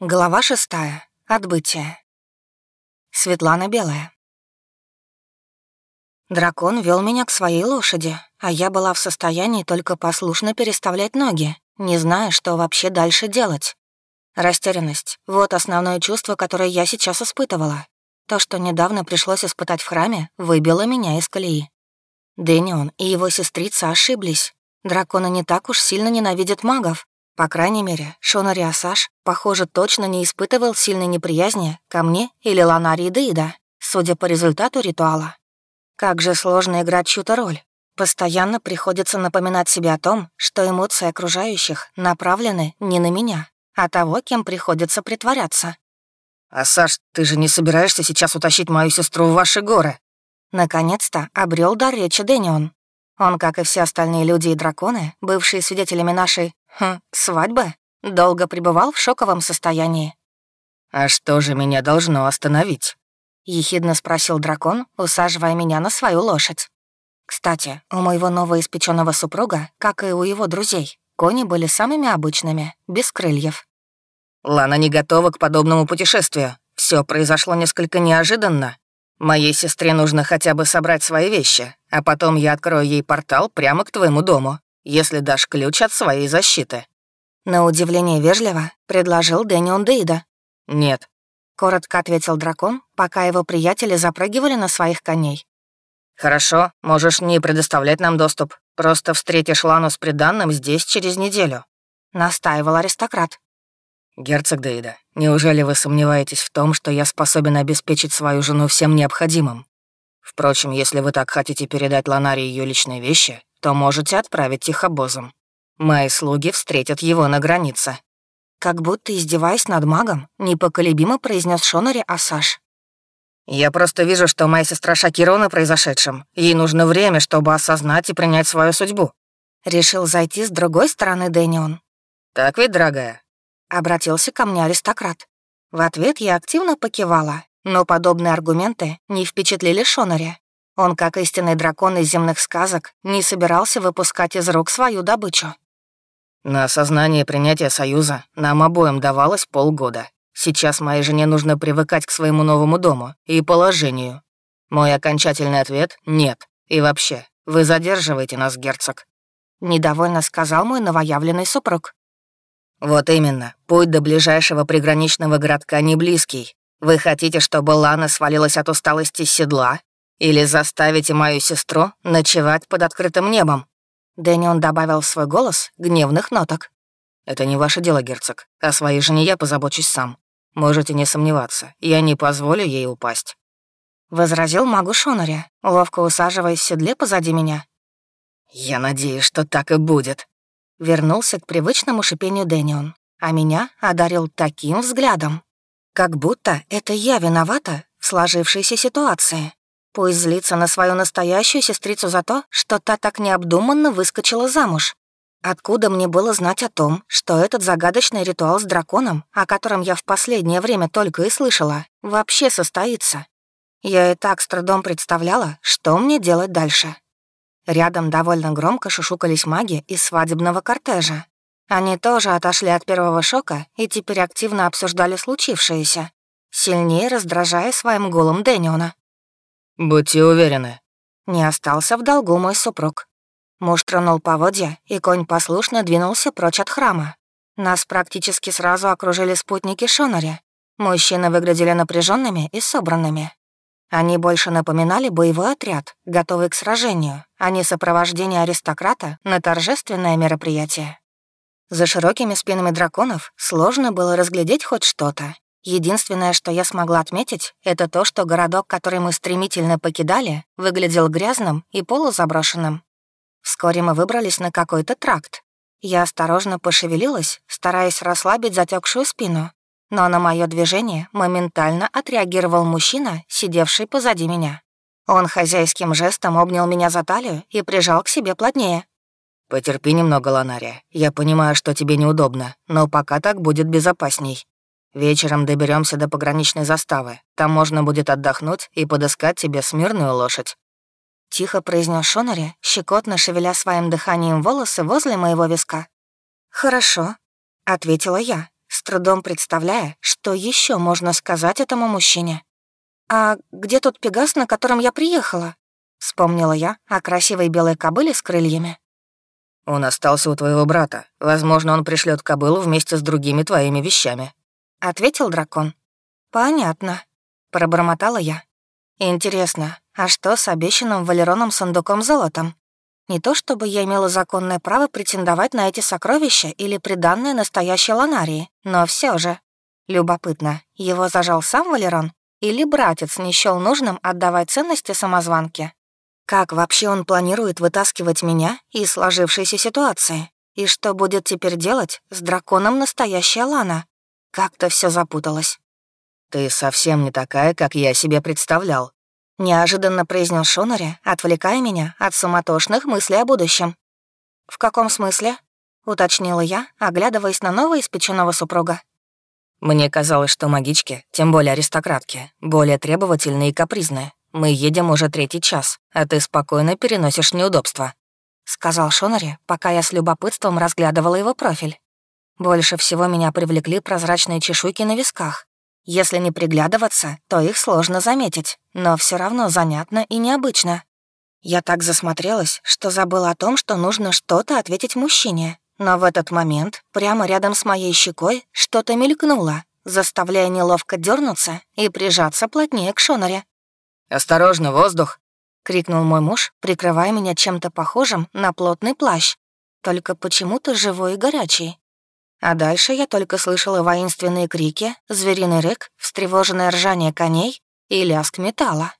Глава шестая. Отбытие. Светлана Белая. Дракон вел меня к своей лошади, а я была в состоянии только послушно переставлять ноги, не зная, что вообще дальше делать. Растерянность — вот основное чувство, которое я сейчас испытывала. То, что недавно пришлось испытать в храме, выбило меня из колеи. Дэнион и его сестрица ошиблись. Драконы не так уж сильно ненавидят магов, по крайней мере, Шонари Асаш, похоже, точно не испытывал сильной неприязни ко мне или Ланари Деида, судя по результату ритуала. Как же сложно играть чью-то роль. Постоянно приходится напоминать себе о том, что эмоции окружающих направлены не на меня, а того, кем приходится притворяться. «Асаш, ты же не собираешься сейчас утащить мою сестру в ваши горы?» Наконец-то обрел дар речи Дэнион. Он, как и все остальные люди и драконы, бывшие свидетелями нашей Хм, свадьба? Долго пребывал в шоковом состоянии. «А что же меня должно остановить?» — ехидно спросил дракон, усаживая меня на свою лошадь. Кстати, у моего новоиспеченного супруга, как и у его друзей, кони были самыми обычными, без крыльев. «Лана не готова к подобному путешествию. Все произошло несколько неожиданно. Моей сестре нужно хотя бы собрать свои вещи, а потом я открою ей портал прямо к твоему дому если дашь ключ от своей защиты». На удивление вежливо предложил Дэнион Дейда. «Нет», — коротко ответил дракон, пока его приятели запрыгивали на своих коней. «Хорошо, можешь не предоставлять нам доступ. Просто встретишь Лану с приданным здесь через неделю», — настаивал аристократ. «Герцог Дейда, неужели вы сомневаетесь в том, что я способен обеспечить свою жену всем необходимым? Впрочем, если вы так хотите передать Ланаре ее личные вещи, то можете отправить их обозом. Мои слуги встретят его на границе». Как будто издеваясь над магом, непоколебимо произнес Шонари Асаш. «Я просто вижу, что моя сестра шокирована произошедшим. Ей нужно время, чтобы осознать и принять свою судьбу». Решил зайти с другой стороны Дэнион. «Так ведь, дорогая?» Обратился ко мне аристократ. В ответ я активно покивала, но подобные аргументы не впечатлили Шонари. Он, как истинный дракон из земных сказок, не собирался выпускать из рук свою добычу. На осознание принятия союза нам обоим давалось полгода. Сейчас моей жене нужно привыкать к своему новому дому и положению. Мой окончательный ответ — нет. И вообще, вы задерживаете нас, герцог. Недовольно сказал мой новоявленный супруг. Вот именно, путь до ближайшего приграничного городка не близкий. Вы хотите, чтобы Лана свалилась от усталости с седла или заставите мою сестру ночевать под открытым небом». Дэнион добавил в свой голос гневных ноток. «Это не ваше дело, герцог. О своей жене я позабочусь сам. Можете не сомневаться, я не позволю ей упасть». Возразил магу Шонари, ловко усаживаясь в седле позади меня. «Я надеюсь, что так и будет». Вернулся к привычному шипению Дэнион, а меня одарил таким взглядом, как будто это я виновата в сложившейся ситуации. Пусть злится на свою настоящую сестрицу за то, что та так необдуманно выскочила замуж. Откуда мне было знать о том, что этот загадочный ритуал с драконом, о котором я в последнее время только и слышала, вообще состоится? Я и так с трудом представляла, что мне делать дальше. Рядом довольно громко шушукались маги из свадебного кортежа. Они тоже отошли от первого шока и теперь активно обсуждали случившееся, сильнее раздражая своим голом Дэниона. «Будьте уверены». Не остался в долгу мой супруг. Муж тронул поводья, и конь послушно двинулся прочь от храма. Нас практически сразу окружили спутники Шонари. Мужчины выглядели напряженными и собранными. Они больше напоминали боевой отряд, готовый к сражению, а не сопровождение аристократа на торжественное мероприятие. За широкими спинами драконов сложно было разглядеть хоть что-то, Единственное, что я смогла отметить, это то, что городок, который мы стремительно покидали, выглядел грязным и полузаброшенным. Вскоре мы выбрались на какой-то тракт. Я осторожно пошевелилась, стараясь расслабить затекшую спину, но на мое движение моментально отреагировал мужчина, сидевший позади меня. Он хозяйским жестом обнял меня за талию и прижал к себе плотнее. «Потерпи немного, Ланария. Я понимаю, что тебе неудобно, но пока так будет безопасней. Вечером доберемся до пограничной заставы. Там можно будет отдохнуть и подыскать тебе смирную лошадь». Тихо произнес Шонари, щекотно шевеля своим дыханием волосы возле моего виска. «Хорошо», — ответила я, с трудом представляя, что еще можно сказать этому мужчине. «А где тот Пегас, на котором я приехала?» — вспомнила я о красивой белой кобыле с крыльями. «Он остался у твоего брата. Возможно, он пришлет кобылу вместе с другими твоими вещами», — ответил дракон. «Понятно», — пробормотала я. «Интересно, а что с обещанным Валероном сундуком золотом? Не то чтобы я имела законное право претендовать на эти сокровища или приданное настоящей Ланарии, но все же. Любопытно, его зажал сам Валерон или братец не счёл нужным отдавать ценности самозванке? Как вообще он планирует вытаскивать меня из сложившейся ситуации? И что будет теперь делать с драконом настоящая Лана? Как-то все запуталось. «Ты совсем не такая, как я себе представлял», — неожиданно произнес Шонари, отвлекая меня от суматошных мыслей о будущем. «В каком смысле?» — уточнила я, оглядываясь на новоиспеченного супруга. «Мне казалось, что магички, тем более аристократки, более требовательные и капризные. Мы едем уже третий час, а ты спокойно переносишь неудобства», — сказал Шонари, пока я с любопытством разглядывала его профиль. Больше всего меня привлекли прозрачные чешуйки на висках, если не приглядываться, то их сложно заметить, но все равно занятно и необычно. Я так засмотрелась, что забыла о том, что нужно что-то ответить мужчине. Но в этот момент прямо рядом с моей щекой что-то мелькнуло, заставляя неловко дернуться и прижаться плотнее к Шонаре. «Осторожно, воздух!» — крикнул мой муж, прикрывая меня чем-то похожим на плотный плащ, только почему-то живой и горячий. А дальше я только слышала воинственные крики, звериный рык, встревоженное ржание коней и лязг металла.